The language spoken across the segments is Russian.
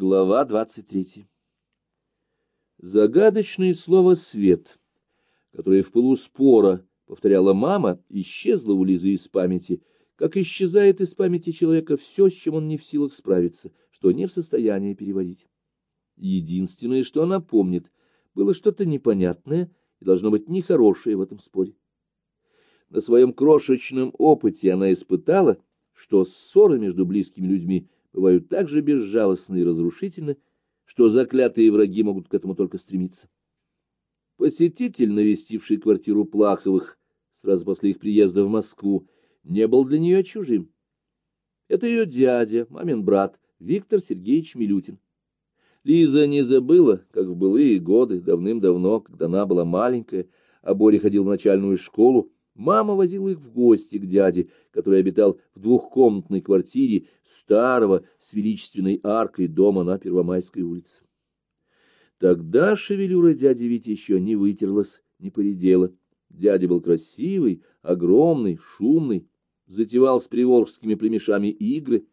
Глава двадцать третья. Загадочное слово «свет», которое в полуспора повторяла мама, исчезло у Лизы из памяти, как исчезает из памяти человека все, с чем он не в силах справиться, что не в состоянии переводить. Единственное, что она помнит, было что-то непонятное и должно быть нехорошее в этом споре. На своем крошечном опыте она испытала, что ссоры между близкими людьми бывают так же безжалостны и разрушительны, что заклятые враги могут к этому только стремиться. Посетитель, навестивший квартиру Плаховых сразу после их приезда в Москву, не был для нее чужим. Это ее дядя, мамин брат, Виктор Сергеевич Милютин. Лиза не забыла, как в былые годы, давным-давно, когда она была маленькая, а Боря ходил в начальную школу, мама возила их в гости к дяде, который обитал в двухкомнатной квартире старого с величественной аркой дома на Первомайской улице. Тогда шевелюра дяди Вити еще не вытерлась, не поредела. Дядя был красивый, огромный, шумный, затевал с приволжскими племешами игры,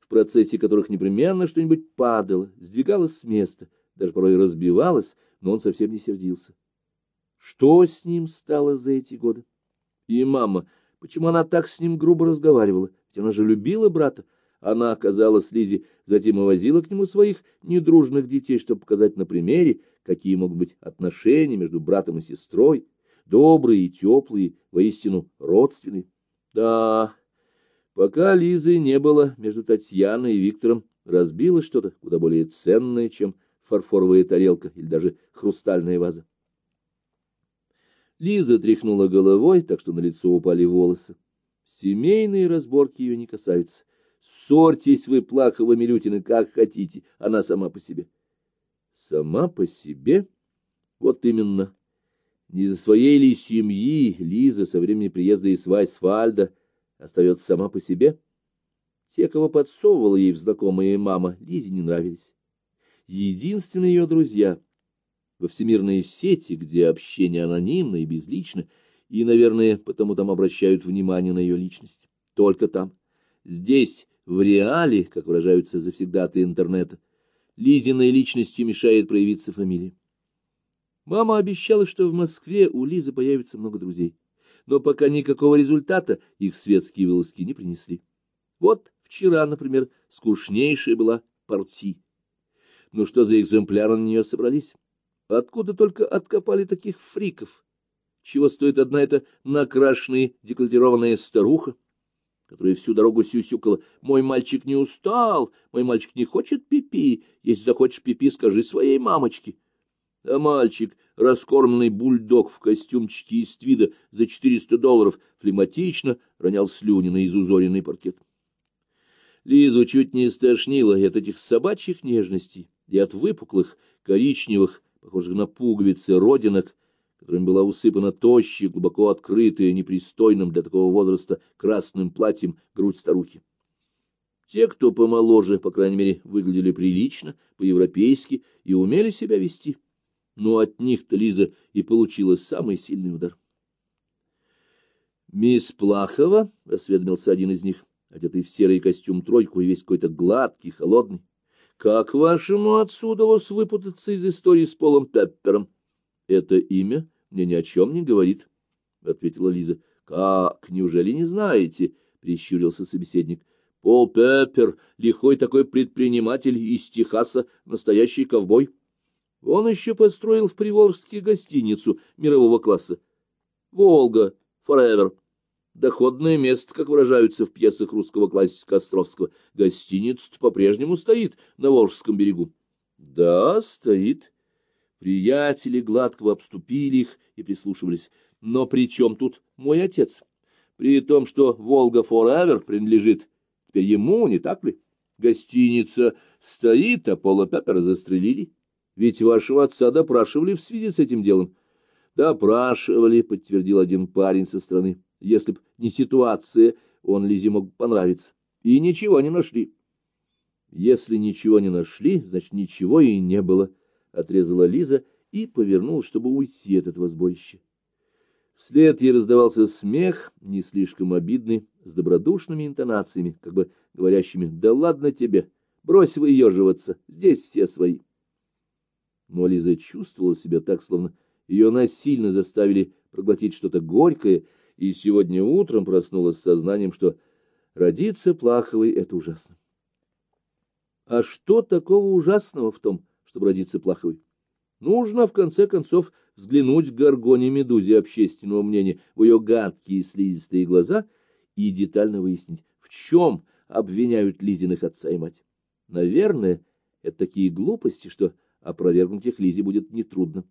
в процессе которых непременно что-нибудь падало, сдвигалось с места, даже порой разбивалось, но он совсем не сердился. Что с ним стало за эти годы? И мама, почему она так с ним грубо разговаривала? Ведь она же любила брата. Она оказалась Лизе, затем и возила к нему своих недружных детей, чтобы показать на примере, какие могут быть отношения между братом и сестрой, добрые и теплые, воистину родственные. Да, пока Лизы не было, между Татьяной и Виктором разбилось что-то куда более ценное, чем фарфоровая тарелка или даже хрустальная ваза. Лиза тряхнула головой, так что на лицо упали волосы. Семейные разборки ее не касаются. Ссорьтесь вы, Плахова Милютины, как хотите, она сама по себе. Сама по себе? Вот именно. Не за своей ли семьи Лиза со времени приезда из Вайсвальда остается сама по себе? Те, кого подсовывала ей в знакомые мама, Лизе не нравились. Единственные ее друзья во всемирной сети, где общение анонимно и безлично, и, наверное, потому там обращают внимание на ее личность. Только там. Здесь в реале, как выражаются завсегдаты интернета, Лизиной личностью мешает проявиться фамилия. Мама обещала, что в Москве у Лизы появится много друзей, но пока никакого результата их светские вылазки не принесли. Вот вчера, например, скучнейшая была Порти. Ну что за экземпляры на нее собрались? Откуда только откопали таких фриков? Чего стоит одна эта накрашенная декольтированная старуха? которая всю дорогу сюсюкала. «Мой мальчик не устал, мой мальчик не хочет пипи. Если захочешь пипи, скажи своей мамочке». А мальчик, раскормленный бульдог в костюмчике из твида за четыреста долларов, флематично ронял слюни на изузоренный паркет. Лизу чуть не стошнило и от этих собачьих нежностей, и от выпуклых, коричневых, похожих на пуговицы, родинок, которым была усыпана тощая, глубоко открытая, непристойным для такого возраста красным платьем грудь старухи. Те, кто помоложе, по крайней мере, выглядели прилично, по-европейски и умели себя вести. Но от них-то Лиза и получила самый сильный удар. «Мисс Плахова», — осведомился один из них, одетый в серый костюм тройку и весь какой-то гладкий, холодный, — «как вашему отцу удалось выпутаться из истории с Полом Пеппером?» Это имя мне ни о чем не говорит, — ответила Лиза. — Как, неужели не знаете? — прищурился собеседник. — Пол Пеппер, лихой такой предприниматель из Техаса, настоящий ковбой. Он еще построил в Приволжске гостиницу мирового класса. «Волга», «Форевер». Доходное место, как выражаются в пьесах русского классика Островского. Гостиница по-прежнему стоит на Волжском берегу. — Да, стоит, Приятели гладко обступили их и прислушивались. Но при чем тут мой отец? При том, что «Волга Форевер» принадлежит теперь ему, не так ли? Гостиница стоит, а Пола Пеппера застрелили. Ведь вашего отца допрашивали в связи с этим делом. Допрашивали, подтвердил один парень со стороны. Если б не ситуация, он Лизе мог понравиться. И ничего не нашли. Если ничего не нашли, значит, ничего и не было. — отрезала Лиза и повернулась, чтобы уйти от этого сборища. Вслед ей раздавался смех, не слишком обидный, с добродушными интонациями, как бы говорящими «Да ладно тебе, Брось выеживаться, здесь все свои. Но Лиза чувствовала себя так, словно ее насильно заставили проглотить что-то горькое, и сегодня утром проснулась с сознанием, что родиться Плаховой — это ужасно. А что такого ужасного в том, чтобы родиться Плаховой? Нужно, в конце концов, взглянуть к горгоне медузе общественного мнения в ее гадкие слизистые глаза и детально выяснить, в чем обвиняют Лизиных отца и мать. Наверное, это такие глупости, что опровергнуть их Лизе будет нетрудно.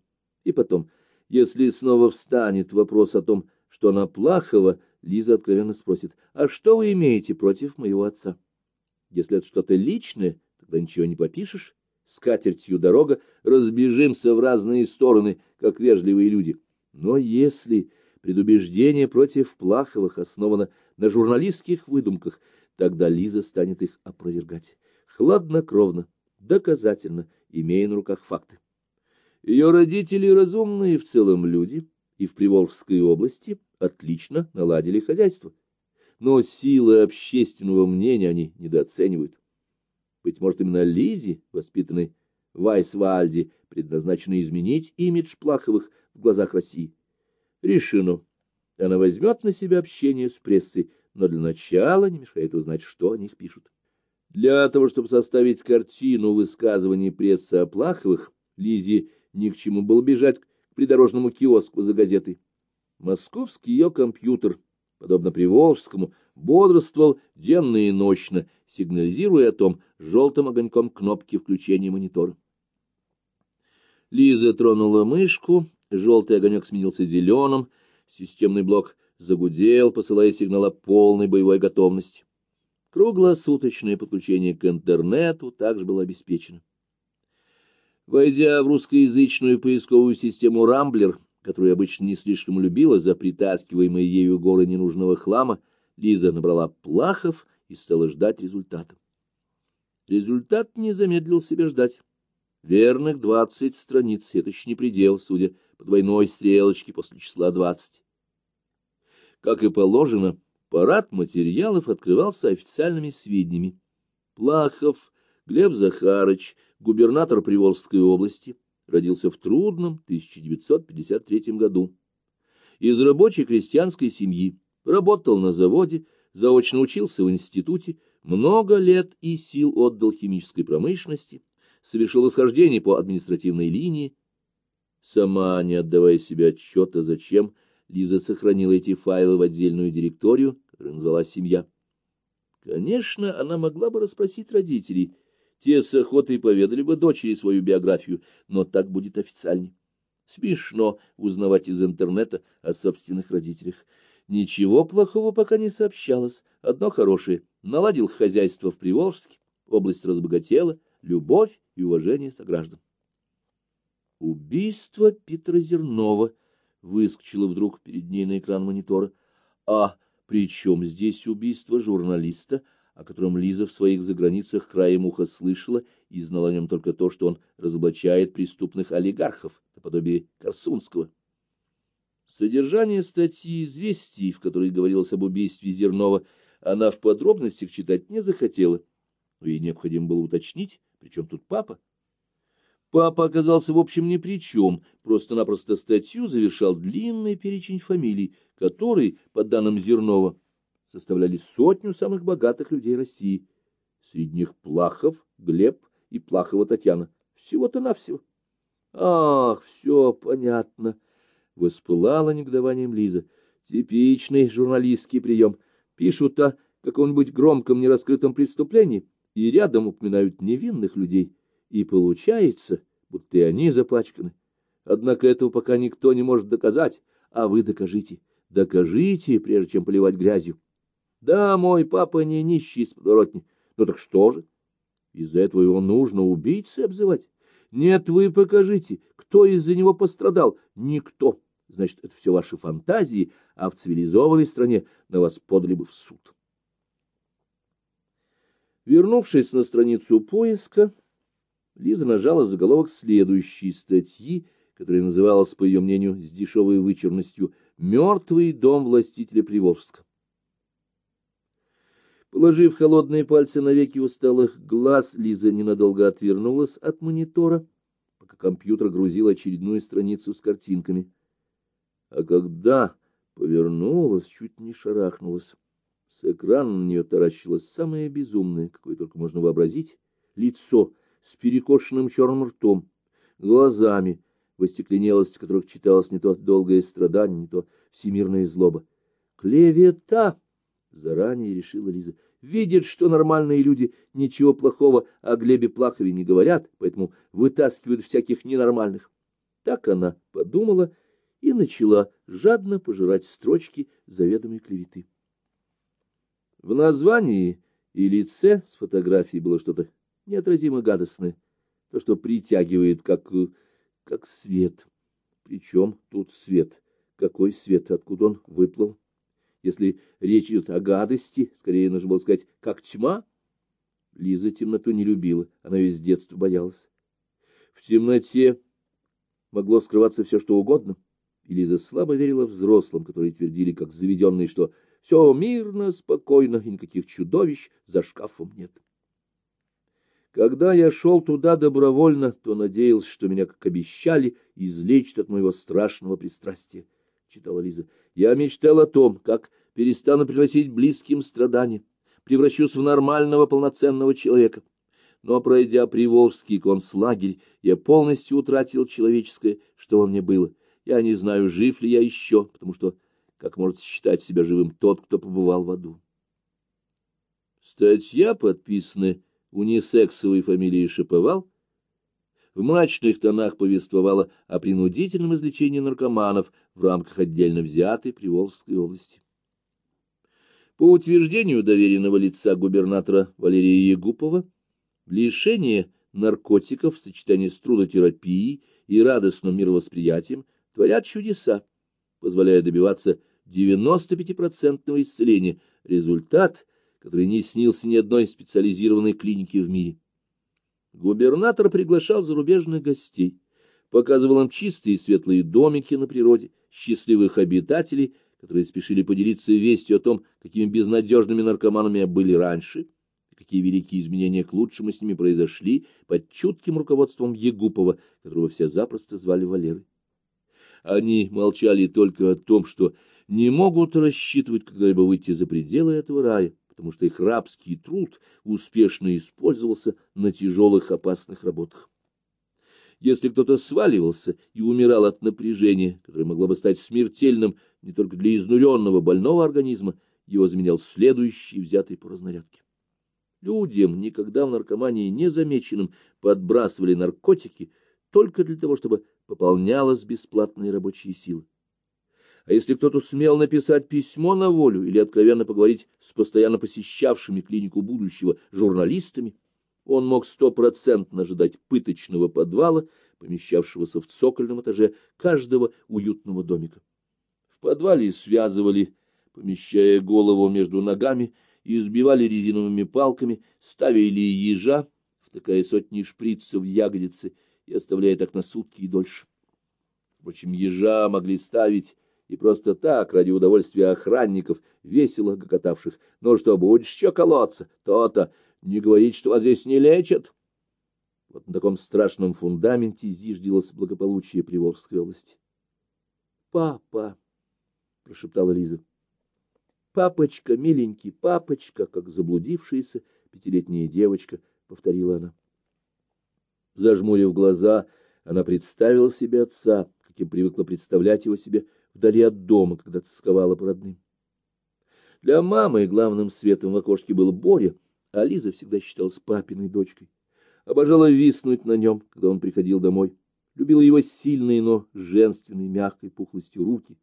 И потом, если снова встанет вопрос о том, что она плахова, Лиза откровенно спросит, «А что вы имеете против моего отца?» Если это что-то личное, тогда ничего не попишешь. С катертью дорога, разбежимся в разные стороны, как вежливые люди. Но если предубеждение против Плаховых основано на журналистских выдумках, тогда Лиза станет их опровергать. Хладнокровно, доказательно, имея на руках факты. Ее родители разумные в целом люди, и в Приволжской области отлично наладили хозяйство. Но силы общественного мнения они недооценивают. Быть может, именно Лизе, воспитанной в Айсвальде, предназначено изменить имидж Плаховых в глазах России. Решено. Она возьмет на себя общение с прессой, но для начала не мешает узнать, что о них пишут. Для того, чтобы составить картину высказываний прессы о Плаховых, Лизе ни к чему было бежать к придорожному киоску за газетой. Московский ее компьютер, подобно Приволжскому, бодрствовал денно и ночно, сигнализируя о том желтым огоньком кнопки включения монитора. Лиза тронула мышку, желтый огонек сменился зеленым, системный блок загудел, посылая сигнал о полной боевой готовности. Круглосуточное подключение к интернету также было обеспечено. Войдя в русскоязычную поисковую систему «Рамблер», которую обычно не слишком любила за притаскиваемые ею горы ненужного хлама, Лиза набрала плахов и стала ждать результата. Результат не замедлил себя ждать. Верных двадцать страниц — это еще не предел, судя по двойной стрелочке после числа двадцать. Как и положено, парад материалов открывался официальными сведениями. Плахов Глеб Захарыч, губернатор Приволжской области, родился в трудном 1953 году. Из рабочей крестьянской семьи, работал на заводе, заочно учился в институте, много лет и сил отдал химической промышленности, совершил восхождение по административной линии. Сама, не отдавая себе отчета, зачем, Лиза сохранила эти файлы в отдельную директорию, которую назвала «Семья». Конечно, она могла бы расспросить родителей, те с охотой поведали бы дочери свою биографию, но так будет официальней. Смешно узнавать из интернета о собственных родителях. Ничего плохого пока не сообщалось, одно хорошее. Наладил хозяйство в Приволжске, область разбогатела, любовь и уважение сограждан. Убийство Питера Зернова выскочило вдруг перед ней на экран монитора. А при чем здесь убийство журналиста, о котором Лиза в своих заграницах краем уха слышала и знала о нем только то, что он разоблачает преступных олигархов, наподобие Корсунского. Содержание статьи «Известий», в которой говорилось об убийстве Зернова, она в подробностях читать не захотела, но ей необходимо было уточнить, причем тут папа. Папа оказался в общем ни при чем, просто-напросто статью завершал длинный перечень фамилий, который, по данным Зернова, составляли сотню самых богатых людей России. Среди них Плахов, Глеб и Плахова Татьяна. Всего-то навсего. Ах, все понятно. Воспылала негодованием Лиза. Типичный журналистский прием. Пишут о каком-нибудь громком нераскрытом преступлении и рядом упоминают невинных людей. И получается, будто и они запачканы. Однако этого пока никто не может доказать, а вы докажите. Докажите, прежде чем поливать грязью. Да, мой папа не нищий с подворотни. Ну так что же? Из-за этого его нужно убийцей обзывать? Нет, вы покажите, кто из-за него пострадал. Никто. Значит, это все ваши фантазии, а в цивилизованной стране на вас подали бы в суд. Вернувшись на страницу поиска, Лиза нажала заголовок следующей статьи, которая называлась, по ее мнению, с дешевой вычурностью «Мертвый дом властителя Приволжска». Положив холодные пальцы на веки усталых глаз, Лиза ненадолго отвернулась от монитора, пока компьютер грузил очередную страницу с картинками. А когда повернулась, чуть не шарахнулась. С экрана на нее таращилось самое безумное, какое только можно вообразить, лицо с перекошенным черным ртом, глазами, в остекленелости которых читалось не то долгое страдание, не то всемирная злоба. «Клевета!» Заранее решила Лиза. Видят, что нормальные люди ничего плохого о Глебе Плахове не говорят, поэтому вытаскивают всяких ненормальных. Так она подумала и начала жадно пожирать строчки заведомой клеветы. В названии и лице с фотографией было что-то неотразимо гадостное, то, что притягивает, как, как свет. Причем тут свет? Какой свет? Откуда он выплыл? Если речь идет о гадости, скорее нужно было сказать, как тьма. Лиза темноту не любила, она ее с детства боялась. В темноте могло скрываться все, что угодно, и Лиза слабо верила взрослым, которые твердили, как заведенные, что все мирно, спокойно, и никаких чудовищ за шкафом нет. Когда я шел туда добровольно, то надеялся, что меня, как обещали, излечат от моего страшного пристрастия читала Лиза, — я мечтал о том, как перестану приносить близким страдания, превращусь в нормального полноценного человека. Но, пройдя Приволжский концлагерь, я полностью утратил человеческое, что во мне было. Я не знаю, жив ли я еще, потому что как может считать себя живым тот, кто побывал в аду. Статья подписана унисексовой фамилией Шиповал, в мрачных тонах повествовала о принудительном излечении наркоманов в рамках отдельно взятой Приволжской области. По утверждению доверенного лица губернатора Валерия Егупова, лишение наркотиков в сочетании с трудотерапией и радостным мировосприятием творят чудеса, позволяя добиваться 95% исцеления, результат, который не снился ни одной специализированной клинике в мире. Губернатор приглашал зарубежных гостей, показывал им чистые светлые домики на природе, счастливых обитателей, которые спешили поделиться вестью о том, какими безнадежными наркоманами были раньше, какие великие изменения к лучшему с ними произошли под чутким руководством Егупова, которого все запросто звали Валерой. Они молчали только о том, что не могут рассчитывать когда-либо выйти за пределы этого рая, потому что их рабский труд успешно использовался на тяжелых опасных работах. Если кто-то сваливался и умирал от напряжения, которое могло бы стать смертельным не только для изнуренного больного организма, его заменял следующий, взятый по разнарядке. Людям, никогда в наркомании незамеченным, подбрасывали наркотики только для того, чтобы пополнялась бесплатная рабочая сила. А если кто-то смел написать письмо на волю или откровенно поговорить с постоянно посещавшими клинику будущего журналистами, он мог стопроцентно ожидать пыточного подвала, помещавшегося в цокольном этаже каждого уютного домика. В подвале связывали, помещая голову между ногами, и избивали резиновыми палками, ставили ежа, втыкая сотни шприцев в ягодицы и оставляя так на сутки и дольше. Впрочем, ежа могли ставить и просто так, ради удовольствия охранников, весело гокотавших. Ну что, будешь еще колоться? То-то. Не говорить, что вас здесь не лечат. Вот на таком страшном фундаменте зиждилось благополучие Приволжской области. «Папа!» — прошептала Лиза. «Папочка, миленький, папочка!» Как заблудившаяся пятилетняя девочка, повторила она. Зажмурив глаза, она представила себе отца, каким привыкла представлять его себе вдали от дома, когда тосковала по родным. Для мамы главным светом в окошке был Боря, а Лиза всегда считалась папиной дочкой. Обожала виснуть на нем, когда он приходил домой. Любила его сильные, но женственной, мягкой пухлостью руки.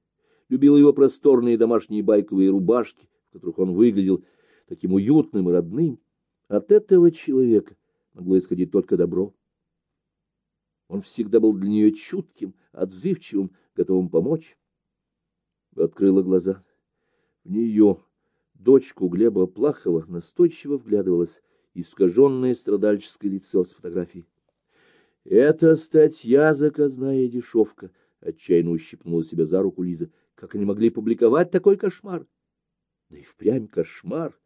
Любила его просторные домашние байковые рубашки, в которых он выглядел таким уютным и родным. От этого человека могло исходить только добро. Он всегда был для нее чутким, отзывчивым, готовым помочь открыла глаза. В нее, дочку Глеба Плахова, настойчиво вглядывалось искаженное страдальческое лицо с фотографией. — Это статья заказная дешевка, — отчаянно ущипнула себя за руку Лиза. — Как они могли публиковать такой кошмар? Да и впрямь кошмар.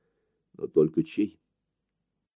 но только чей?